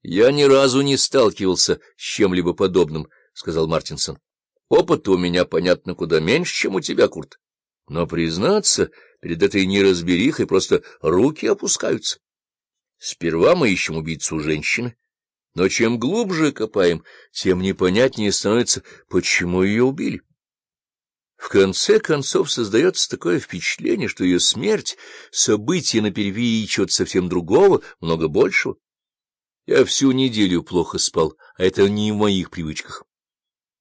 — Я ни разу не сталкивался с чем-либо подобным, — сказал Мартинсон. — Опыта у меня, понятно, куда меньше, чем у тебя, Курт. Но, признаться, перед этой неразберихой просто руки опускаются. Сперва мы ищем убийцу женщины, но чем глубже копаем, тем непонятнее становится, почему ее убили. В конце концов создается такое впечатление, что ее смерть — событие на перевии чего-то совсем другого, много большего. Я всю неделю плохо спал, а это не в моих привычках.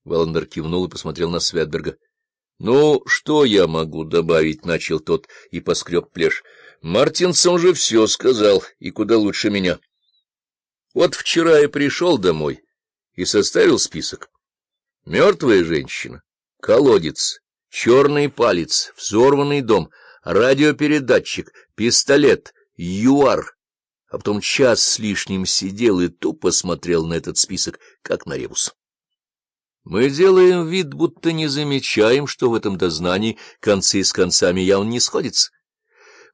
Валандер кивнул и посмотрел на Светберга. — Ну, что я могу добавить? — начал тот и поскреб плешь. — Мартинсон же все сказал, и куда лучше меня. Вот вчера я пришел домой и составил список. Мертвая женщина, колодец, черный палец, взорванный дом, радиопередатчик, пистолет, юар — а потом час с лишним сидел и тупо смотрел на этот список, как на ребус. Мы делаем вид, будто не замечаем, что в этом дознании концы с концами явно не сходятся.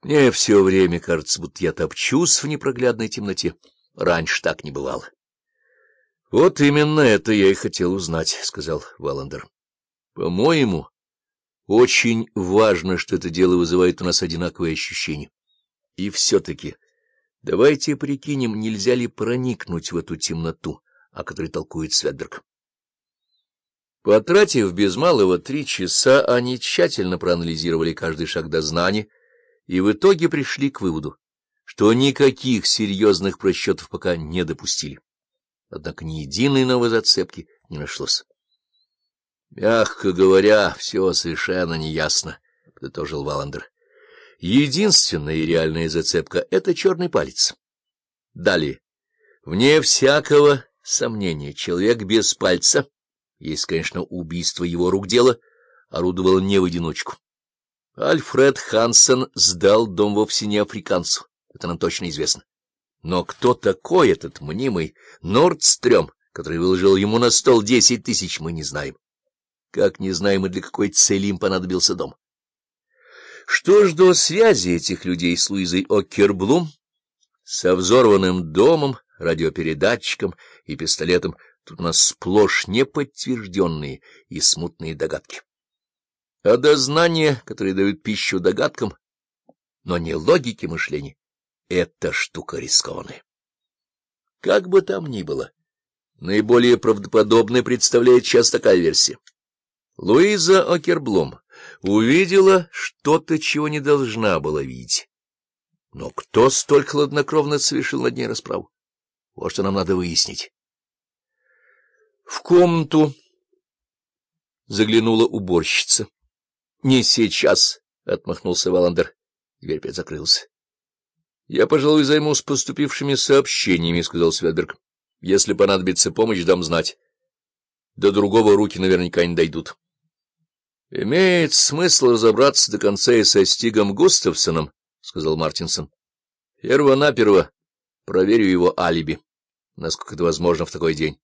Мне все время кажется, будто я топчусь в непроглядной темноте. Раньше так не бывало. — Вот именно это я и хотел узнать, — сказал Валандер. — По-моему, очень важно, что это дело вызывает у нас одинаковые ощущения. И все-таки... Давайте прикинем, нельзя ли проникнуть в эту темноту, о которой толкует Светберг. Потратив без малого три часа, они тщательно проанализировали каждый шаг дознания и в итоге пришли к выводу, что никаких серьезных просчетов пока не допустили. Однако ни единой новой зацепки не нашлось. — Мягко говоря, все совершенно неясно, — подытожил Валандер. Единственная реальная зацепка — это черный палец. Далее. Вне всякого сомнения, человек без пальца, есть, конечно, убийство его рук дело, орудовал не в одиночку. Альфред Хансен сдал дом вовсе не африканцу, это нам точно известно. Но кто такой этот мнимый Нордстрём, который выложил ему на стол десять тысяч, мы не знаем. Как не знаем и для какой цели им понадобился дом. Что ж до связи этих людей с Луизой Оккерблум, со взорванным домом, радиопередатчиком и пистолетом, тут у нас сплошь неподтвержденные и смутные догадки. А дознания, которые дают пищу догадкам, но не логике мышления, это штука рискованная. Как бы там ни было, наиболее правдоподобной представляет сейчас такая версия. Луиза Окерблум увидела что-то, чего не должна была видеть. Но кто столь хладнокровно совершил над ней расправу? Вот что нам надо выяснить. В комнату заглянула уборщица. — Не сейчас, — отмахнулся Валандер. Дверь опять закрылась. — Я, пожалуй, займусь поступившими сообщениями, — сказал Светберг. — Если понадобится помощь, дам знать. До другого руки наверняка не дойдут. — Имеет смысл разобраться до конца и со Стигом Густавсоном, — сказал Мартинсон. — Перво-наперво проверю его алиби, насколько это возможно в такой день.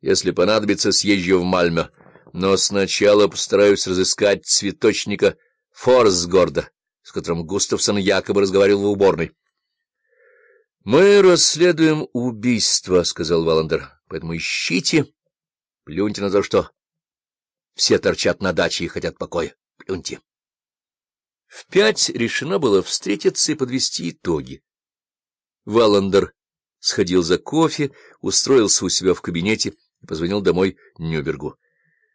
Если понадобится, съезжу в Мальме, но сначала постараюсь разыскать цветочника Форсгорда, с которым Густавсон якобы разговаривал в уборной. — Мы расследуем убийство, — сказал Валандер, — поэтому ищите, плюньте на то, что все торчат на даче и хотят покоя. Плюньте. В пять решено было встретиться и подвести итоги. Валандер сходил за кофе, устроился у себя в кабинете и позвонил домой Нюбергу.